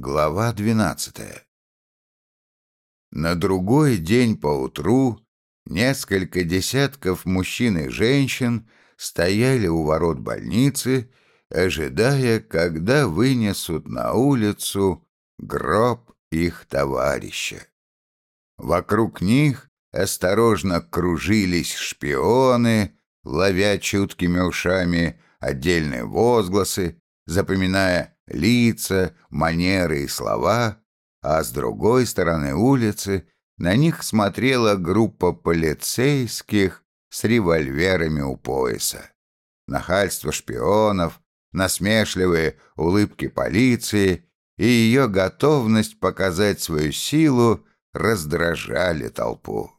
Глава двенадцатая На другой день поутру несколько десятков мужчин и женщин стояли у ворот больницы, ожидая, когда вынесут на улицу гроб их товарища. Вокруг них осторожно кружились шпионы, ловя чуткими ушами отдельные возгласы, запоминая лица, манеры и слова, а с другой стороны улицы на них смотрела группа полицейских с револьверами у пояса. Нахальство шпионов, насмешливые улыбки полиции и ее готовность показать свою силу раздражали толпу.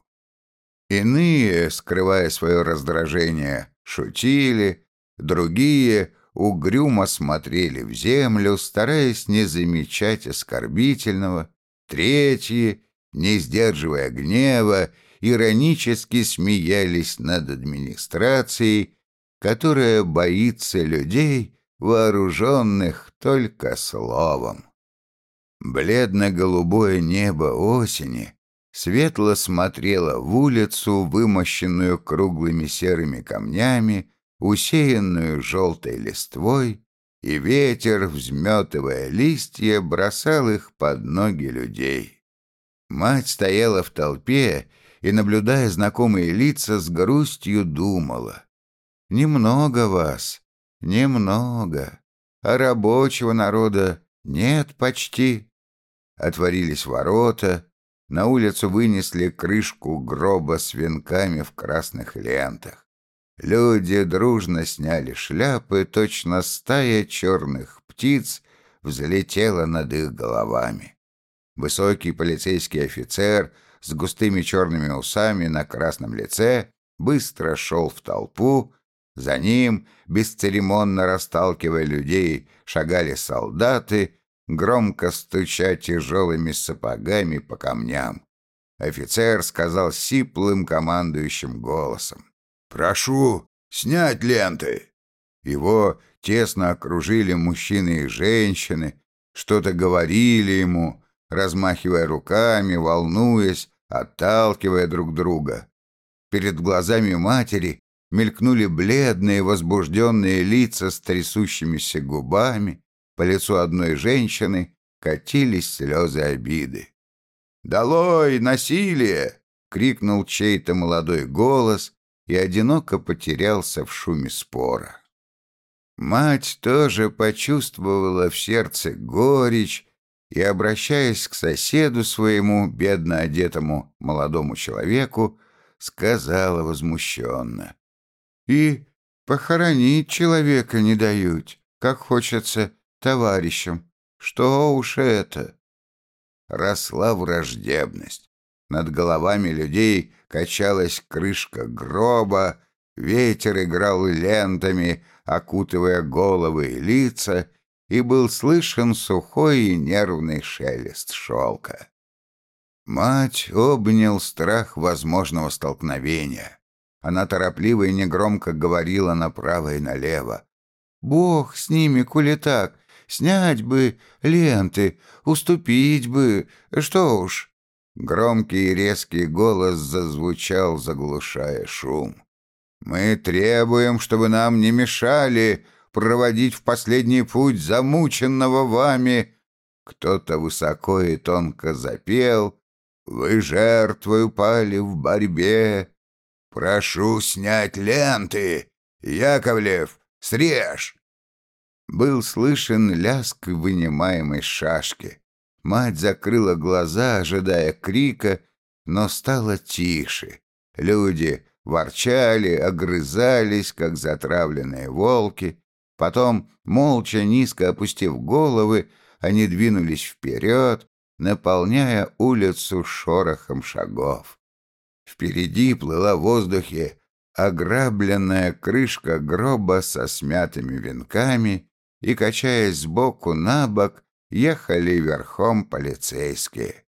Иные, скрывая свое раздражение, шутили, другие угрюмо смотрели в землю, стараясь не замечать оскорбительного, третьи, не сдерживая гнева, иронически смеялись над администрацией, которая боится людей, вооруженных только словом. Бледно-голубое небо осени светло смотрело в улицу, вымощенную круглыми серыми камнями, усеянную желтой листвой, и ветер, взметывая листья, бросал их под ноги людей. Мать стояла в толпе и, наблюдая знакомые лица, с грустью думала. «Немного вас, немного, а рабочего народа нет почти». Отворились ворота, на улицу вынесли крышку гроба с венками в красных лентах. Люди дружно сняли шляпы, точно стая черных птиц взлетела над их головами. Высокий полицейский офицер с густыми черными усами на красном лице быстро шел в толпу, за ним, бесцеремонно расталкивая людей, шагали солдаты, громко стуча тяжелыми сапогами по камням. Офицер сказал сиплым командующим голосом. «Прошу снять ленты!» Его тесно окружили мужчины и женщины, что-то говорили ему, размахивая руками, волнуясь, отталкивая друг друга. Перед глазами матери мелькнули бледные, возбужденные лица с трясущимися губами, по лицу одной женщины катились слезы обиды. «Долой насилие!» — крикнул чей-то молодой голос, и одиноко потерялся в шуме спора. Мать тоже почувствовала в сердце горечь и, обращаясь к соседу своему, бедно одетому молодому человеку, сказала возмущенно. «И похоронить человека не дают, как хочется товарищам. Что уж это?» Росла враждебность. Над головами людей качалась крышка гроба, ветер играл лентами, окутывая головы и лица, и был слышен сухой и нервный шелест шелка. Мать обнял страх возможного столкновения. Она торопливо и негромко говорила направо и налево. «Бог с ними, коли так, снять бы ленты, уступить бы, что уж». Громкий и резкий голос зазвучал, заглушая шум. «Мы требуем, чтобы нам не мешали проводить в последний путь замученного вами». Кто-то высоко и тонко запел. «Вы жертвой упали в борьбе. Прошу снять ленты. Яковлев, срежь!» Был слышен ляск вынимаемой шашки. Мать закрыла глаза, ожидая крика, но стало тише. Люди ворчали, огрызались, как затравленные волки. Потом, молча, низко опустив головы, они двинулись вперед, наполняя улицу шорохом шагов. Впереди плыла в воздухе ограбленная крышка гроба со смятыми венками и, качаясь сбоку на бок, ехали верхом полицейские.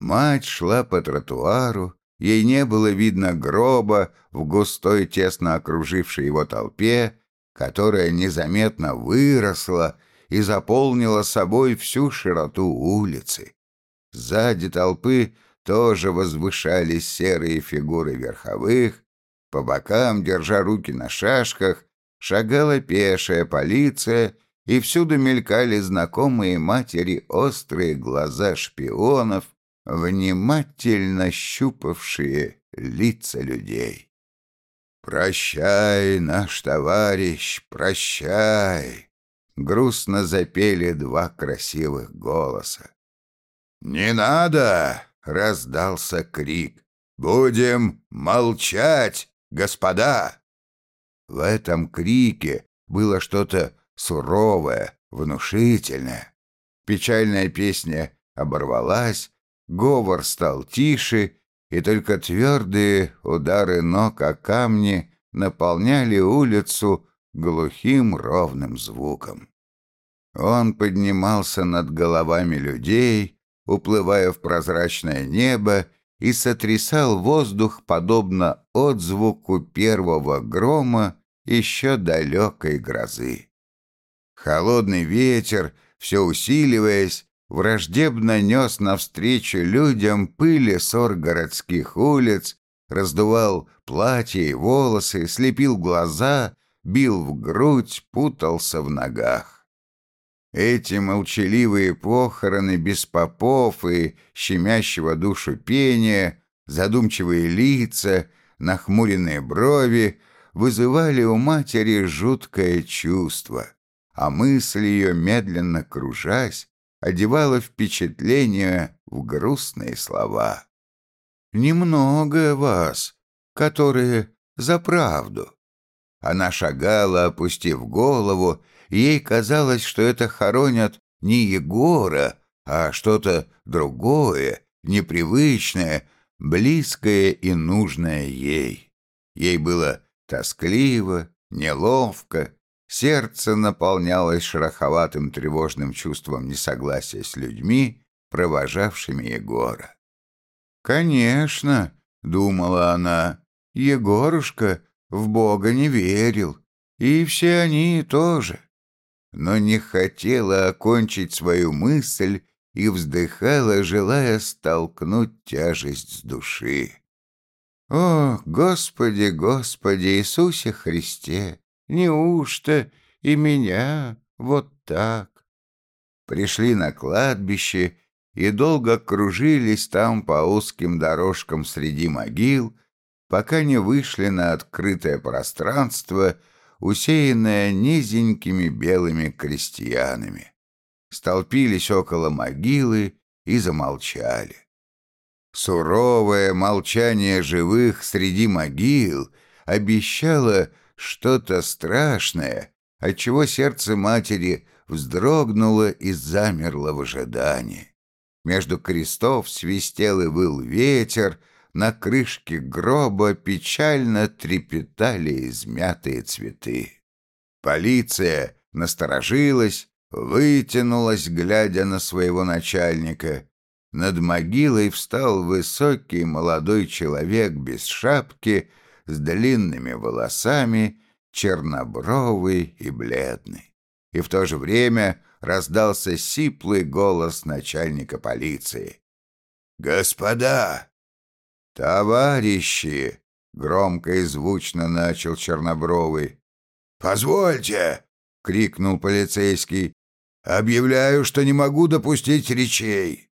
Мать шла по тротуару, ей не было видно гроба в густой, тесно окружившей его толпе, которая незаметно выросла и заполнила собой всю широту улицы. Сзади толпы тоже возвышались серые фигуры верховых, по бокам, держа руки на шашках, шагала пешая полиция, и всюду мелькали знакомые матери острые глаза шпионов, внимательно щупавшие лица людей. «Прощай, наш товарищ, прощай!» Грустно запели два красивых голоса. «Не надо!» — раздался крик. «Будем молчать, господа!» В этом крике было что-то суровое, внушительное. Печальная песня оборвалась, говор стал тише, и только твердые удары ног о камни наполняли улицу глухим ровным звуком. Он поднимался над головами людей, уплывая в прозрачное небо, и сотрясал воздух, подобно отзвуку первого грома еще далекой грозы. Холодный ветер, все усиливаясь, враждебно нес навстречу людям пыли ссор городских улиц, раздувал платья и волосы, слепил глаза, бил в грудь, путался в ногах. Эти молчаливые похороны без попов и щемящего душу пения, задумчивые лица, нахмуренные брови вызывали у матери жуткое чувство, а мысль ее, медленно кружась, одевала впечатление в грустные слова. «Немного вас, которые за правду». Она шагала, опустив голову, и ей казалось, что это хоронят не Егора, а что-то другое, непривычное, близкое и нужное ей. Ей было тоскливо, неловко, Сердце наполнялось шероховатым тревожным чувством несогласия с людьми, провожавшими Егора. «Конечно», — думала она, — «Егорушка в Бога не верил, и все они тоже». Но не хотела окончить свою мысль и вздыхала, желая столкнуть тяжесть с души. «О, Господи, Господи Иисусе Христе!» Неужто и меня вот так? Пришли на кладбище и долго кружились там по узким дорожкам среди могил, пока не вышли на открытое пространство, усеянное низенькими белыми крестьянами. Столпились около могилы и замолчали. Суровое молчание живых среди могил обещало, что-то страшное, отчего сердце матери вздрогнуло и замерло в ожидании. Между крестов свистел и выл ветер, на крышке гроба печально трепетали измятые цветы. Полиция насторожилась, вытянулась, глядя на своего начальника. Над могилой встал высокий молодой человек без шапки, с длинными волосами, чернобровый и бледный. И в то же время раздался сиплый голос начальника полиции. «Господа! Товарищи!» — громко и звучно начал Чернобровый. «Позвольте!» — крикнул полицейский. «Объявляю, что не могу допустить речей».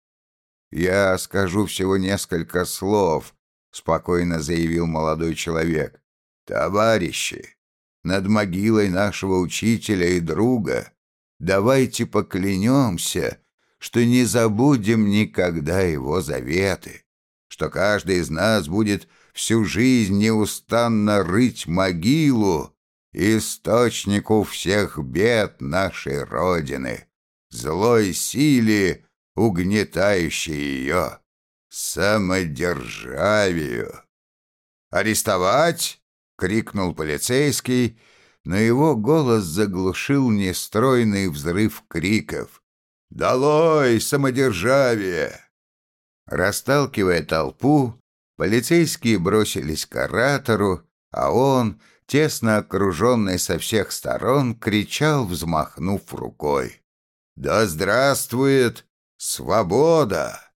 «Я скажу всего несколько слов», — спокойно заявил молодой человек. «Товарищи, над могилой нашего учителя и друга давайте поклянемся, что не забудем никогда его заветы, что каждый из нас будет всю жизнь неустанно рыть могилу источнику всех бед нашей Родины, злой силе, угнетающей ее самодержавию. «Арестовать!» — крикнул полицейский, но его голос заглушил нестройный взрыв криков. «Долой самодержавие!» Расталкивая толпу, полицейские бросились к оратору, а он, тесно окруженный со всех сторон, кричал, взмахнув рукой. Да здравствует свобода!»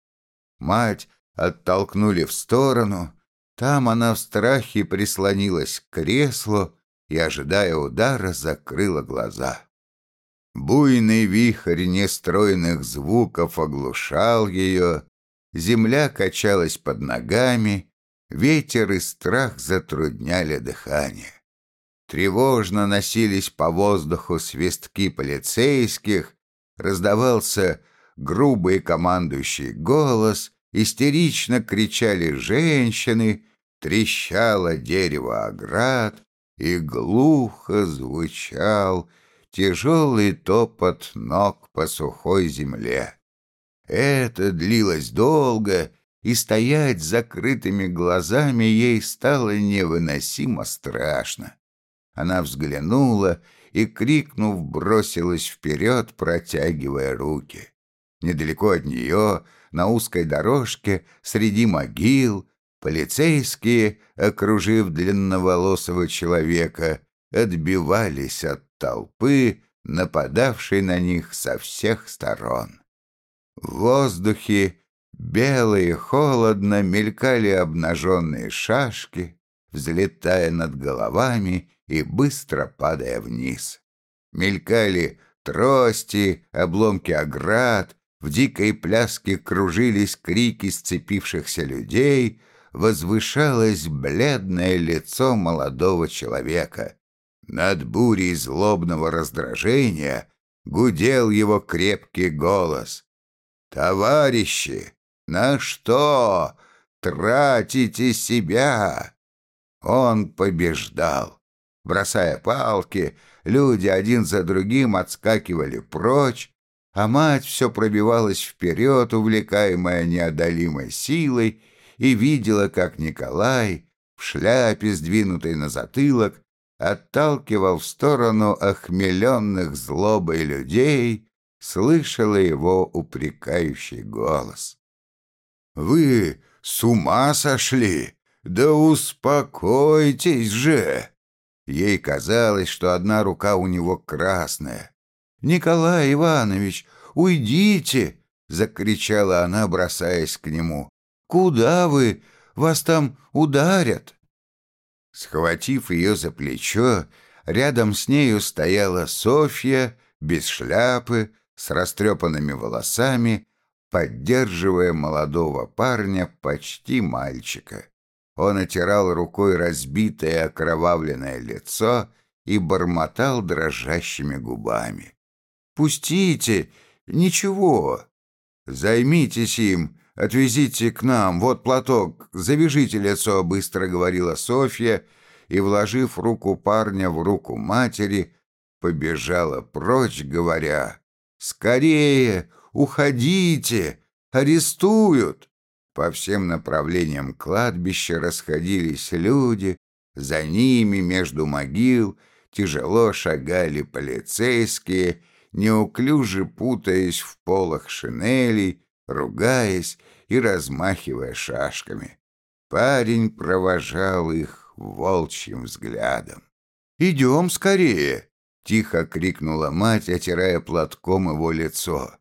Мать оттолкнули в сторону. Там она в страхе прислонилась к креслу и, ожидая удара, закрыла глаза. Буйный вихрь нестройных звуков оглушал ее, земля качалась под ногами, ветер и страх затрудняли дыхание. Тревожно носились по воздуху свистки полицейских, раздавался грубый командующий голос, истерично кричали женщины, трещало дерево оград, и глухо звучал тяжелый топот ног по сухой земле. Это длилось долго, и стоять с закрытыми глазами ей стало невыносимо страшно. Она взглянула и, крикнув, бросилась вперед, протягивая руки. Недалеко от нее, на узкой дорожке, среди могил, полицейские, окружив длинноволосого человека, отбивались от толпы, нападавшей на них со всех сторон. В воздухе бело и холодно мелькали обнаженные шашки, взлетая над головами и быстро падая вниз. Мелькали трости, обломки оград, в дикой пляске кружились крики сцепившихся людей, возвышалось бледное лицо молодого человека. Над бурей злобного раздражения гудел его крепкий голос. «Товарищи, на что тратите себя?» Он побеждал. Бросая палки, люди один за другим отскакивали прочь, а мать все пробивалась вперед, увлекаемая неодолимой силой, и видела, как Николай в шляпе, сдвинутой на затылок, отталкивал в сторону охмеленных злобой людей, слышала его упрекающий голос. «Вы с ума сошли? Да успокойтесь же!» Ей казалось, что одна рука у него красная. «Николай Иванович, уйдите!» — закричала она, бросаясь к нему. «Куда вы? Вас там ударят!» Схватив ее за плечо, рядом с нею стояла Софья, без шляпы, с растрепанными волосами, поддерживая молодого парня, почти мальчика. Он отирал рукой разбитое окровавленное лицо и бормотал дрожащими губами. «Пустите! Ничего! Займитесь им, отвезите к нам, вот платок, завяжите лицо», — быстро говорила Софья, и, вложив руку парня в руку матери, побежала прочь, говоря, «Скорее, уходите, арестуют!» По всем направлениям кладбища расходились люди, за ними между могил тяжело шагали полицейские, неуклюже путаясь в полах шинелей, ругаясь и размахивая шашками. Парень провожал их волчьим взглядом. «Идем скорее!» — тихо крикнула мать, отирая платком его лицо.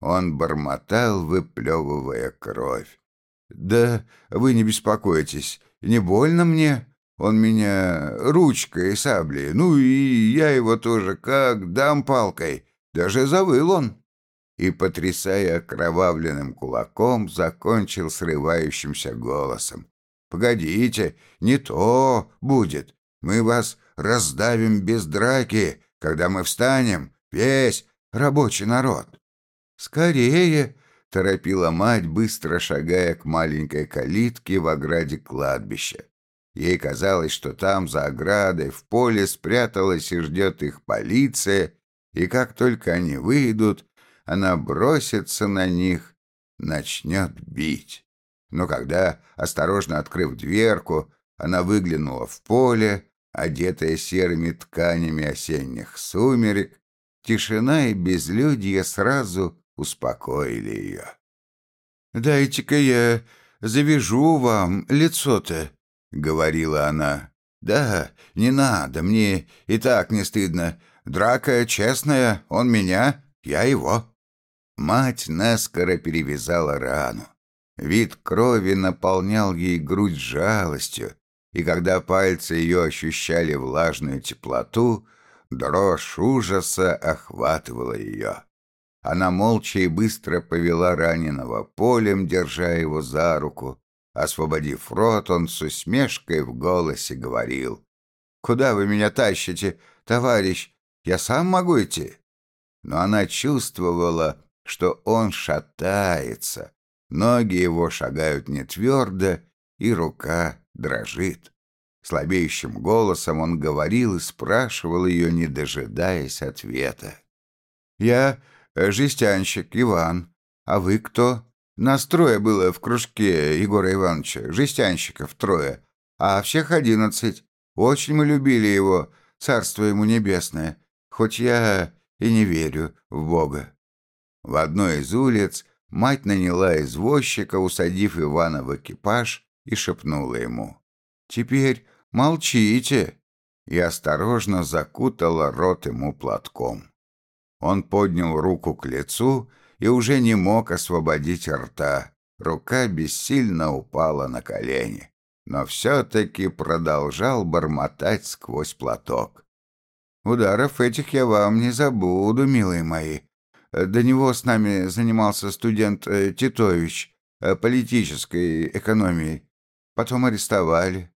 Он бормотал, выплевывая кровь. «Да вы не беспокойтесь, не больно мне. Он меня ручкой саблей, ну и я его тоже как дам палкой. Даже завыл он». И, потрясая окровавленным кулаком, закончил срывающимся голосом. «Погодите, не то будет. Мы вас раздавим без драки, когда мы встанем, весь рабочий народ». «Скорее!» — торопила мать, быстро шагая к маленькой калитке в ограде кладбища. Ей казалось, что там, за оградой, в поле спряталась и ждет их полиция, и как только они выйдут, она бросится на них, начнет бить. Но когда, осторожно открыв дверку, она выглянула в поле, одетая серыми тканями осенних сумерек, тишина и безлюдье сразу успокоили ее. «Дайте-ка я завяжу вам лицо-то», — говорила она. «Да, не надо, мне и так не стыдно. Драка честная, он меня, я его». Мать наскоро перевязала рану. Вид крови наполнял ей грудь жалостью, и когда пальцы ее ощущали влажную теплоту, дрожь ужаса охватывала ее. Она молча и быстро повела раненого полем, держа его за руку. Освободив рот, он с усмешкой в голосе говорил. «Куда вы меня тащите, товарищ? Я сам могу идти?» Но она чувствовала, что он шатается, ноги его шагают не твердо, и рука дрожит. Слабеющим голосом он говорил и спрашивал ее, не дожидаясь ответа. «Я Э, жестянщик Иван. А вы кто? Нас трое было в кружке Егора Ивановича, жестянщиков трое, а всех одиннадцать. Очень мы любили его, царство ему небесное, хоть я и не верю в Бога». В одной из улиц мать наняла извозчика, усадив Ивана в экипаж, и шепнула ему. «Теперь молчите!» и осторожно закутала рот ему платком. Он поднял руку к лицу и уже не мог освободить рта. Рука бессильно упала на колени, но все-таки продолжал бормотать сквозь платок. «Ударов этих я вам не забуду, милые мои. До него с нами занимался студент э, Титович э, политической экономией. Потом арестовали.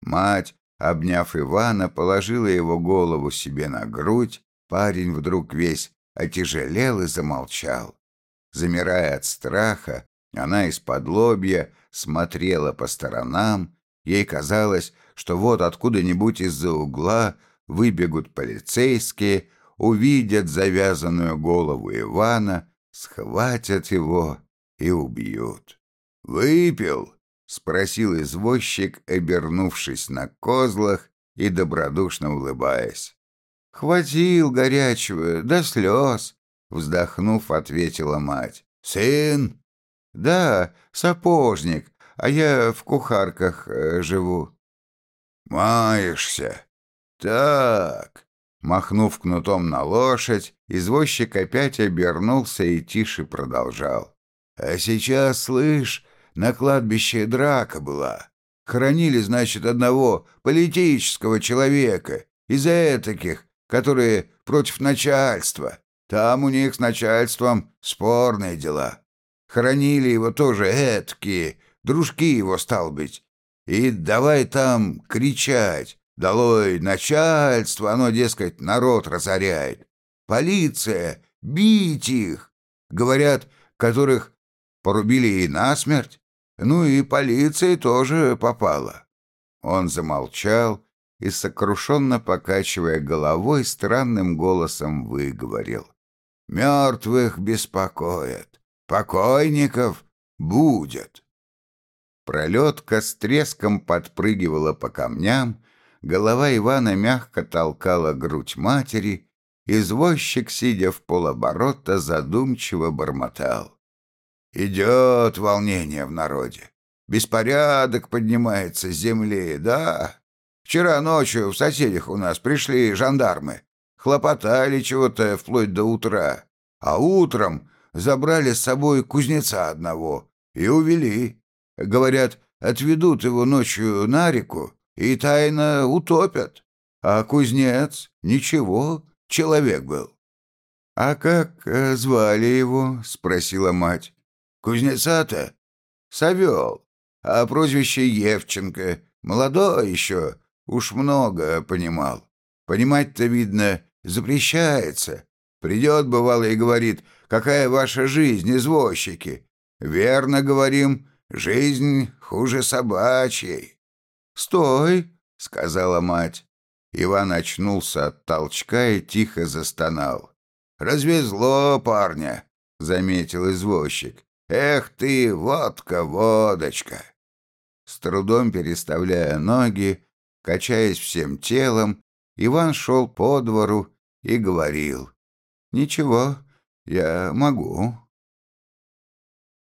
Мать, обняв Ивана, положила его голову себе на грудь Парень вдруг весь отяжелел и замолчал. Замирая от страха, она из-под лобья смотрела по сторонам. Ей казалось, что вот откуда-нибудь из-за угла выбегут полицейские, увидят завязанную голову Ивана, схватят его и убьют. «Выпил?» — спросил извозчик, обернувшись на козлах и добродушно улыбаясь. «Хватил горячего, до слез», — вздохнув, ответила мать. «Сын?» «Да, сапожник, а я в кухарках э, живу». «Маешься? Так». Махнув кнутом на лошадь, извозчик опять обернулся и тише продолжал. «А сейчас, слышь, на кладбище драка была. Хоронили, значит, одного политического человека из-за этаких, которые против начальства. Там у них с начальством спорные дела. Хоронили его тоже эткие, дружки его, стал быть. И давай там кричать. Долой начальство, оно, дескать, народ разоряет. Полиция, бить их. Говорят, которых порубили и насмерть. Ну и полиция тоже попала. Он замолчал, и, сокрушенно покачивая головой, странным голосом выговорил. «Мертвых беспокоят, покойников будет». Пролетка с треском подпрыгивала по камням, голова Ивана мягко толкала грудь матери, извозчик, сидя в полоборота, задумчиво бормотал. «Идет волнение в народе, беспорядок поднимается с земли, да?» Вчера ночью в соседях у нас пришли жандармы. Хлопотали чего-то вплоть до утра. А утром забрали с собой кузнеца одного и увели. Говорят, отведут его ночью на реку и тайно утопят. А кузнец — ничего, человек был. — А как э, звали его? — спросила мать. — Кузнеца-то? — Савел. А прозвище Евченко. Молодой еще, Уж много понимал. Понимать-то, видно, запрещается. Придет, бывало, и говорит, какая ваша жизнь, извозчики. Верно говорим, жизнь хуже собачьей. «Стой!» — сказала мать. Иван очнулся от толчка и тихо застонал. «Развезло парня», — заметил извозчик. «Эх ты, водка, водочка!» С трудом переставляя ноги, Качаясь всем телом, Иван шел по двору и говорил. «Ничего, я могу».